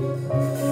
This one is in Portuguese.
Música